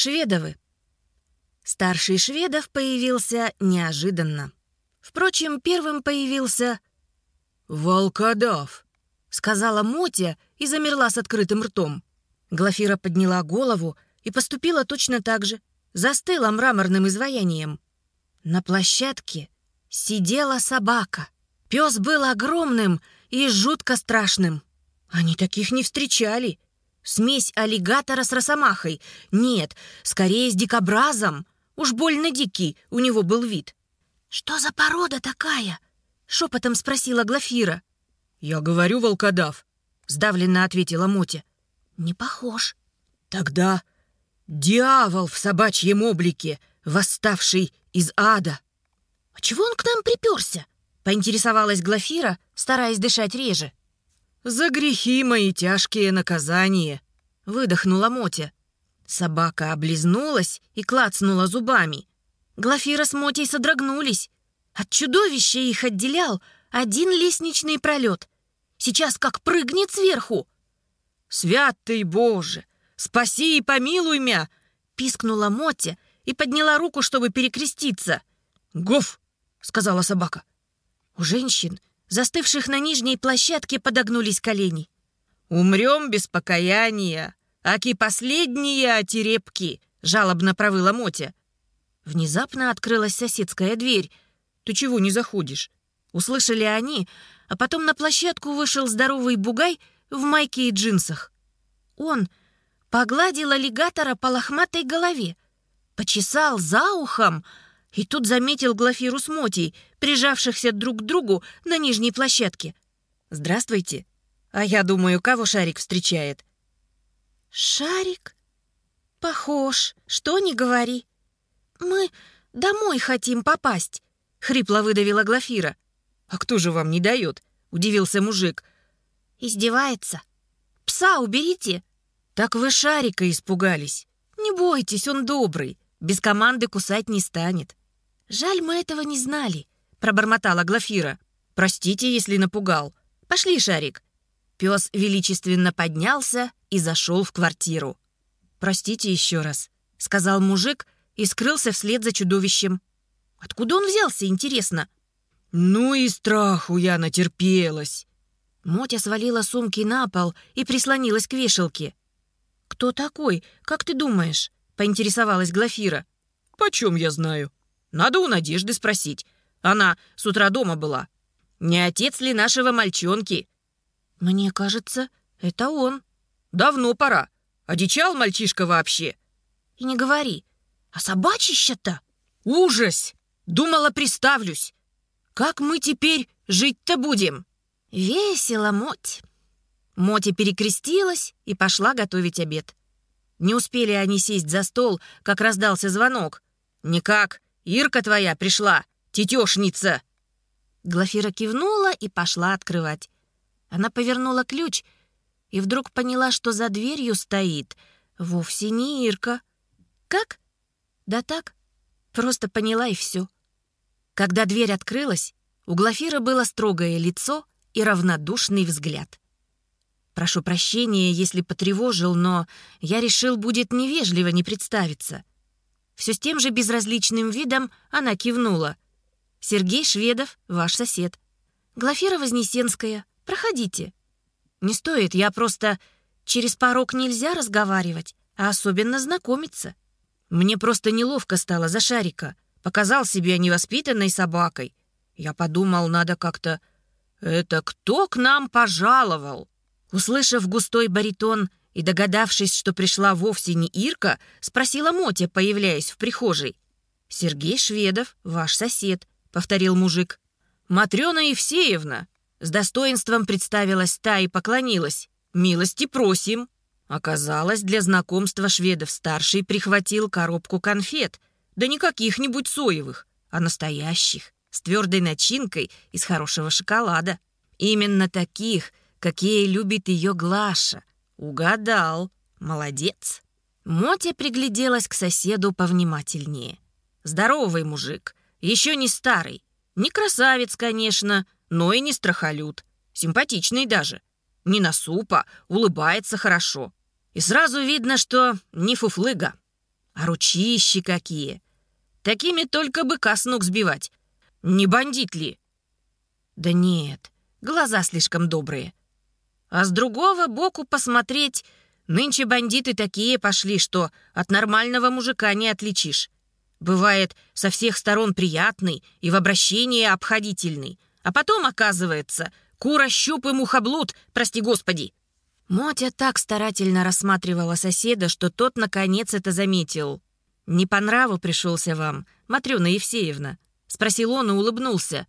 Шведовы. Старший Шведов появился неожиданно. Впрочем, первым появился... «Волкодав», — сказала Мотя и замерла с открытым ртом. Глафира подняла голову и поступила точно так же. Застыла мраморным изваянием. На площадке сидела собака. Пес был огромным и жутко страшным. Они таких не встречали. Смесь аллигатора с росомахой. Нет, скорее с дикобразом. Уж больно дикий у него был вид. «Что за порода такая?» — шепотом спросила Глафира. «Я говорю, волкодав», — сдавленно ответила Мотя. «Не похож». «Тогда дьявол в собачьем облике, восставший из ада». «А чего он к нам приперся?» — поинтересовалась Глафира, стараясь дышать реже. «За грехи мои тяжкие наказания», — выдохнула Мотя. Собака облизнулась и клацнула зубами. Глафира с Мотей содрогнулись. От чудовища их отделял один лестничный пролет. Сейчас как прыгнет сверху. «Святый Боже! Спаси и помилуй мя!» — пискнула Мотя и подняла руку, чтобы перекреститься. «Гуф!» — сказала собака. У женщин, застывших на нижней площадке, подогнулись колени. «Умрем без покаяния, аки последние отерепки!» — жалобно провыла Мотя. Внезапно открылась соседская дверь. «Ты чего не заходишь?» Услышали они, а потом на площадку вышел здоровый бугай в майке и джинсах. Он погладил аллигатора по лохматой голове, почесал за ухом и тут заметил Глафиру с Мотей, прижавшихся друг к другу на нижней площадке. «Здравствуйте. А я думаю, кого Шарик встречает?» «Шарик? Похож, что не говори. Мы домой хотим попасть», — хрипло выдавила Глафира. «А кто же вам не дает?» — удивился мужик. «Издевается. Пса уберите». «Так вы Шарика испугались. Не бойтесь, он добрый. Без команды кусать не станет». «Жаль, мы этого не знали», — пробормотала Глафира. «Простите, если напугал. Пошли, Шарик». Пес величественно поднялся и зашел в квартиру. «Простите еще раз», — сказал мужик и скрылся вслед за чудовищем. «Откуда он взялся, интересно?» «Ну и страху я натерпелась». Мотя свалила сумки на пол и прислонилась к вешалке. «Кто такой, как ты думаешь?» — поинтересовалась Глафира. «Почем я знаю?» Надо у Надежды спросить. Она с утра дома была. Не отец ли нашего мальчонки? Мне кажется, это он. Давно пора. Одичал мальчишка вообще. И не говори. А собачище-то? Ужас! Думала, приставлюсь. Как мы теперь жить-то будем? Весело, Моть. Мотя перекрестилась и пошла готовить обед. Не успели они сесть за стол, как раздался звонок. «Никак, Ирка твоя пришла, тетешница!» Глафира кивнула и пошла открывать. Она повернула ключ и вдруг поняла, что за дверью стоит вовсе не Ирка. «Как?» «Да так. Просто поняла и все». Когда дверь открылась, у Глафира было строгое лицо и равнодушный взгляд. «Прошу прощения, если потревожил, но я решил, будет невежливо не представиться. Все с тем же безразличным видом она кивнула. «Сергей Шведов, ваш сосед. Глафира Вознесенская, проходите». «Не стоит, я просто... Через порог нельзя разговаривать, а особенно знакомиться. Мне просто неловко стало за Шарика. Показал себя невоспитанной собакой. Я подумал, надо как-то... «Это кто к нам пожаловал?» Услышав густой баритон и, догадавшись, что пришла вовсе не Ирка, спросила Мотя, появляясь в прихожей. «Сергей Шведов, ваш сосед», — повторил мужик. «Матрена Евсеевна!» С достоинством представилась та и поклонилась. «Милости просим!» Оказалось, для знакомства Шведов-старший прихватил коробку конфет, да не каких-нибудь соевых, а настоящих, с твердой начинкой из хорошего шоколада. Именно таких, какие любит ее Глаша, «Угадал. Молодец». Мотя пригляделась к соседу повнимательнее. «Здоровый мужик. Еще не старый. Не красавец, конечно, но и не страхолюд. Симпатичный даже. Не на супа, улыбается хорошо. И сразу видно, что не фуфлыга. А ручищи какие! Такими только быка с ног сбивать. Не бандит ли? Да нет, глаза слишком добрые. А с другого боку посмотреть, нынче бандиты такие пошли, что от нормального мужика не отличишь. Бывает со всех сторон приятный и в обращении обходительный. А потом, оказывается, кура, щуп и мухоблуд, прости господи. Мотя так старательно рассматривала соседа, что тот, наконец, это заметил. «Не по нраву пришелся вам, Матрёна Евсеевна?» — спросил он и улыбнулся.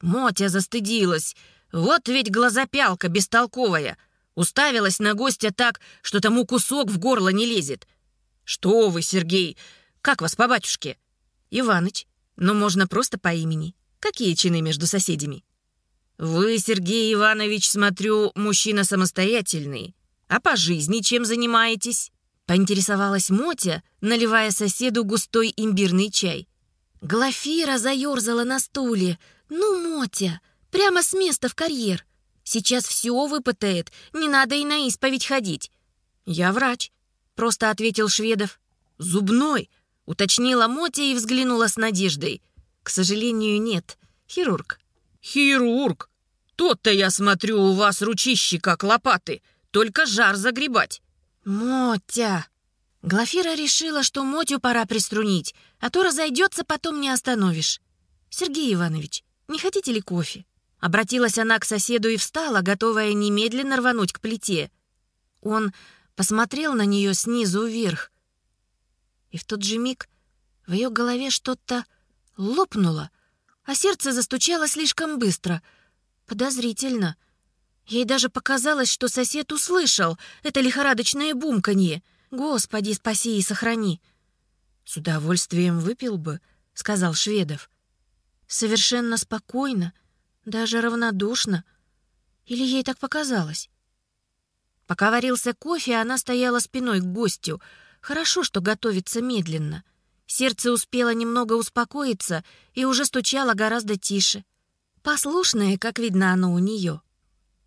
Мотя застыдилась. Вот ведь глазопялка бестолковая. Уставилась на гостя так, что тому кусок в горло не лезет. «Что вы, Сергей? Как вас по батюшке?» «Иваныч. Но можно просто по имени. Какие чины между соседями?» «Вы, Сергей Иванович, смотрю, мужчина самостоятельный. А по жизни чем занимаетесь?» Поинтересовалась Мотя, наливая соседу густой имбирный чай. Глафира заерзала на стуле. «Ну, Мотя, прямо с места в карьер. Сейчас все выпытает, не надо и на исповедь ходить». «Я врач», — просто ответил Шведов. «Зубной», — уточнила Мотя и взглянула с надеждой. «К сожалению, нет. Хирург». «Хирург? Тот-то, я смотрю, у вас ручищи как лопаты, только жар загребать». «Мотя!» Глафира решила, что Мотю пора приструнить, а то разойдется, потом не остановишь. «Сергей Иванович, не хотите ли кофе?» Обратилась она к соседу и встала, готовая немедленно рвануть к плите. Он посмотрел на нее снизу вверх. И в тот же миг в ее голове что-то лопнуло — а сердце застучало слишком быстро. Подозрительно. Ей даже показалось, что сосед услышал это лихорадочное бумканье. «Господи, спаси и сохрани!» «С удовольствием выпил бы», — сказал Шведов. Совершенно спокойно, даже равнодушно. Или ей так показалось? Пока варился кофе, она стояла спиной к гостю. Хорошо, что готовится медленно — Сердце успело немного успокоиться и уже стучало гораздо тише. Послушное, как видно оно у нее.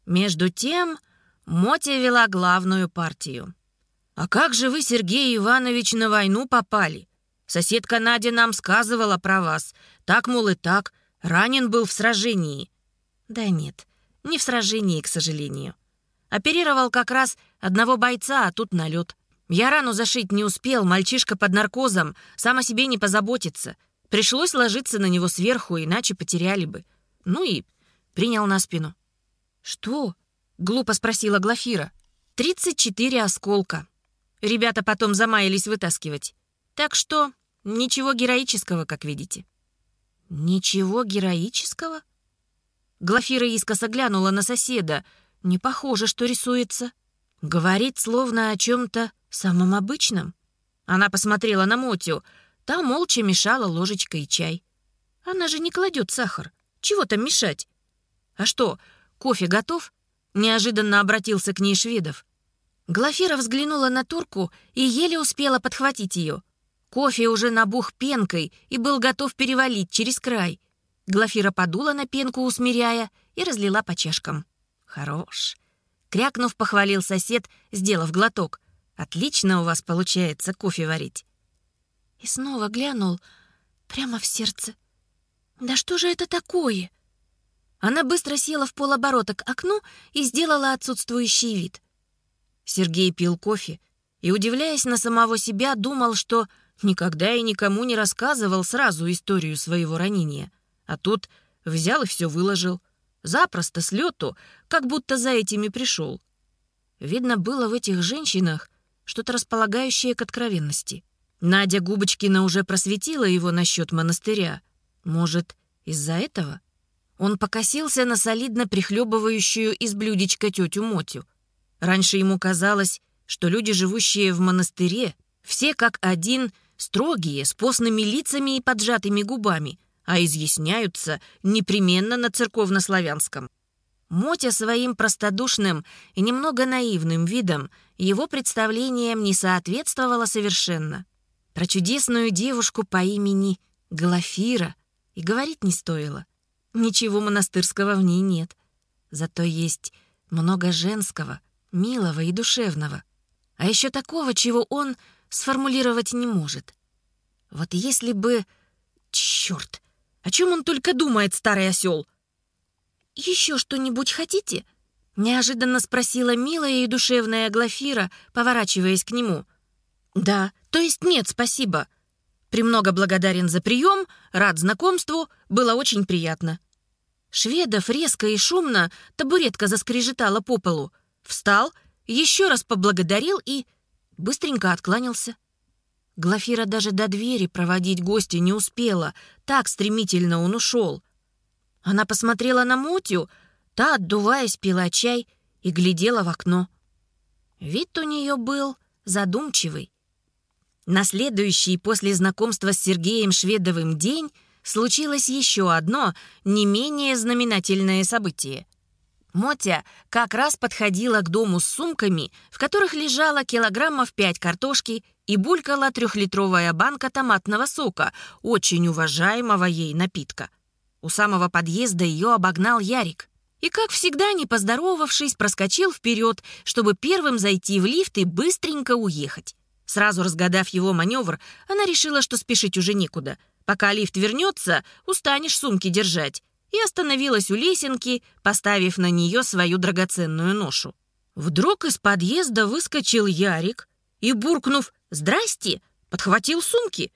Между тем Мотя вела главную партию. «А как же вы, Сергей Иванович, на войну попали? Соседка Надя нам сказывала про вас. Так, мол, и так. Ранен был в сражении». «Да нет, не в сражении, к сожалению. Оперировал как раз одного бойца, а тут налет. Я рану зашить не успел, мальчишка под наркозом, сам о себе не позаботится. Пришлось ложиться на него сверху, иначе потеряли бы. Ну и принял на спину. «Что?» — глупо спросила Глафира. «Тридцать четыре осколка. Ребята потом замаялись вытаскивать. Так что ничего героического, как видите». «Ничего героического?» Глафира искоса глянула на соседа. «Не похоже, что рисуется». Говорит, словно о чем-то самом обычном. Она посмотрела на Мотю. Та молча мешала ложечкой чай. Она же не кладет сахар. Чего там мешать? А что, кофе готов? Неожиданно обратился к ней Шведов. Глафира взглянула на турку и еле успела подхватить ее. Кофе уже набух пенкой и был готов перевалить через край. Глафира подула на пенку, усмиряя, и разлила по чашкам. «Хорош!» Крякнув, похвалил сосед, сделав глоток. Отлично у вас получается кофе варить. И снова глянул прямо в сердце. Да что же это такое? Она быстро села в полоборота к окну и сделала отсутствующий вид. Сергей пил кофе и, удивляясь на самого себя, думал, что никогда и никому не рассказывал сразу историю своего ранения. А тут взял и все выложил. Запросто, с лету, как будто за этими пришел. Видно было в этих женщинах что-то располагающее к откровенности. Надя Губочкина уже просветила его насчет монастыря. Может, из-за этого? Он покосился на солидно прихлебывающую из блюдечка тетю Мотю. Раньше ему казалось, что люди, живущие в монастыре, все как один строгие, с постными лицами и поджатыми губами, а изъясняются непременно на церковнославянском. Мотя своим простодушным и немного наивным видом его представлениям не соответствовало совершенно. Про чудесную девушку по имени Глафира и говорить не стоило. Ничего монастырского в ней нет. Зато есть много женского, милого и душевного. А еще такого, чего он сформулировать не может. Вот если бы... Черт! О чем он только думает, старый осел? «Еще что-нибудь хотите?» Неожиданно спросила милая и душевная Глафира, поворачиваясь к нему. «Да, то есть нет, спасибо. Премного благодарен за прием, рад знакомству, было очень приятно». Шведов резко и шумно табуретка заскрежетала по полу. Встал, еще раз поблагодарил и быстренько откланялся. Глафира даже до двери проводить гостя не успела, так стремительно он ушел. Она посмотрела на Мотю, Та, отдуваясь, пила чай и глядела в окно. Вид у нее был задумчивый. На следующий после знакомства с Сергеем Шведовым день случилось еще одно, не менее знаменательное событие. Мотя как раз подходила к дому с сумками, в которых лежало килограммов пять картошки и булькала трехлитровая банка томатного сока, очень уважаемого ей напитка. У самого подъезда ее обогнал Ярик и, как всегда, не поздоровавшись, проскочил вперед, чтобы первым зайти в лифт и быстренько уехать. Сразу разгадав его маневр, она решила, что спешить уже некуда. Пока лифт вернется, устанешь сумки держать. И остановилась у лесенки, поставив на нее свою драгоценную ношу. Вдруг из подъезда выскочил Ярик и, буркнув «Здрасте!», подхватил сумки.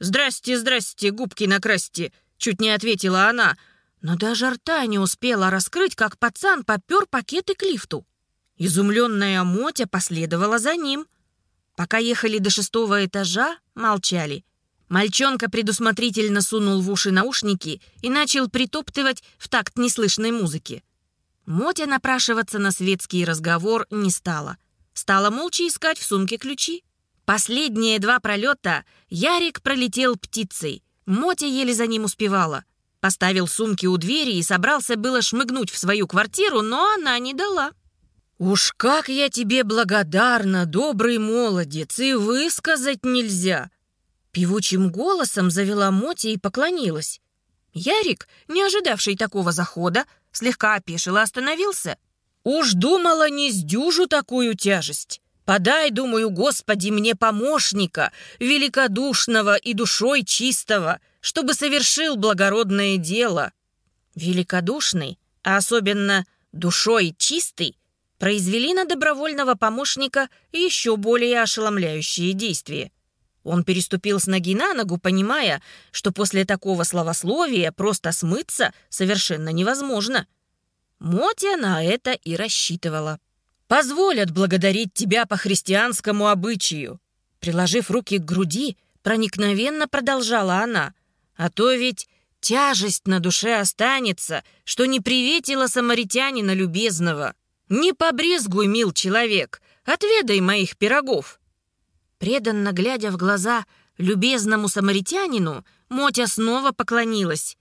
«Здрасте, здрасте, губки накрасьте!» — чуть не ответила она — но даже рта не успела раскрыть, как пацан попер пакеты к лифту. Изумленная Мотя последовала за ним. Пока ехали до шестого этажа, молчали. Мальчонка предусмотрительно сунул в уши наушники и начал притоптывать в такт неслышной музыки. Мотя напрашиваться на светский разговор не стала. Стала молча искать в сумке ключи. Последние два пролета Ярик пролетел птицей. Мотя еле за ним успевала — Поставил сумки у двери и собрался было шмыгнуть в свою квартиру, но она не дала. «Уж как я тебе благодарна, добрый молодец, и высказать нельзя!» Певучим голосом завела Моти и поклонилась. Ярик, не ожидавший такого захода, слегка опешил и остановился. «Уж думала, не сдюжу такую тяжесть. Подай, думаю, Господи, мне помощника, великодушного и душой чистого, чтобы совершил благородное дело. Великодушный, а особенно душой чистый, произвели на добровольного помощника еще более ошеломляющие действия. Он переступил с ноги на ногу, понимая, что после такого словословия просто смыться совершенно невозможно. Мотя на это и рассчитывала. «Позволь отблагодарить тебя по христианскому обычаю». Приложив руки к груди, проникновенно продолжала она – а то ведь тяжесть на душе останется, что не приветила самаритянина любезного. Не побрезгуй, мил человек, отведай моих пирогов». Преданно глядя в глаза любезному самаритянину, Мотя снова поклонилась.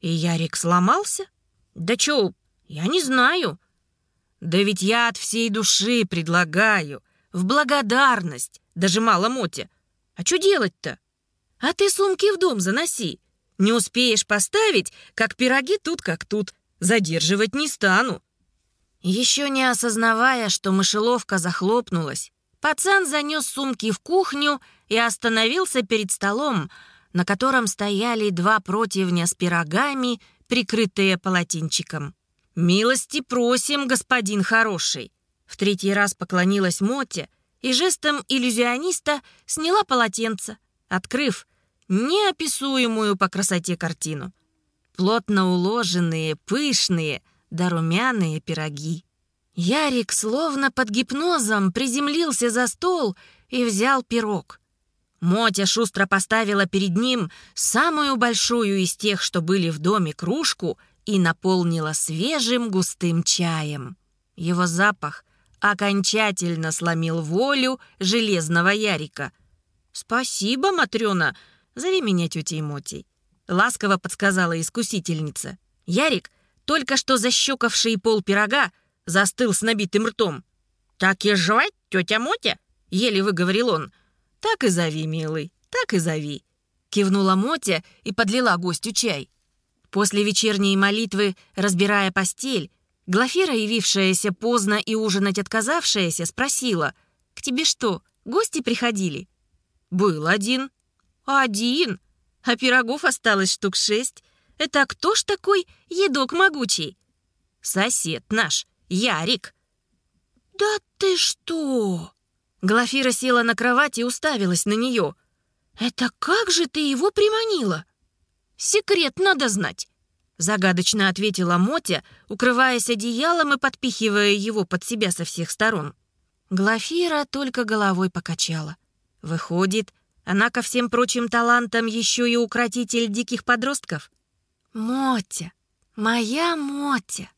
И Ярик сломался? Да чё, я не знаю. Да ведь я от всей души предлагаю, в благодарность, даже мало Мотя. А что делать-то? А ты сумки в дом заноси. Не успеешь поставить, как пироги тут как тут. Задерживать не стану». Еще не осознавая, что мышеловка захлопнулась, пацан занес сумки в кухню и остановился перед столом, на котором стояли два противня с пирогами, прикрытые полотенчиком. «Милости просим, господин хороший!» В третий раз поклонилась Моте и жестом иллюзиониста сняла полотенце, открыв неописуемую по красоте картину. Плотно уложенные, пышные, да румяные пироги. Ярик словно под гипнозом приземлился за стол и взял пирог. Мотя шустро поставила перед ним самую большую из тех, что были в доме, кружку и наполнила свежим густым чаем. Его запах окончательно сломил волю железного Ярика. «Спасибо, Матрёна!» Зови меня тетей Мотей», — ласково подсказала искусительница. Ярик, только что защекавший пол пирога, застыл с набитым ртом. «Так и жевать, тетя Мотя?» — еле выговорил он. «Так и зови, милый, так и зови», — кивнула Мотя и подлила гостю чай. После вечерней молитвы, разбирая постель, Глафира, явившаяся поздно и ужинать отказавшаяся, спросила, «К тебе что, Гости приходили?» «Был один». «Один? А пирогов осталось штук шесть. Это кто ж такой едок могучий?» «Сосед наш, Ярик». «Да ты что?» Глафира села на кровать и уставилась на нее. «Это как же ты его приманила?» «Секрет надо знать», — загадочно ответила Мотя, укрываясь одеялом и подпихивая его под себя со всех сторон. Глафира только головой покачала. Выходит, она ко всем прочим талантам еще и укротитель диких подростков? «Мотя, моя Мотя!»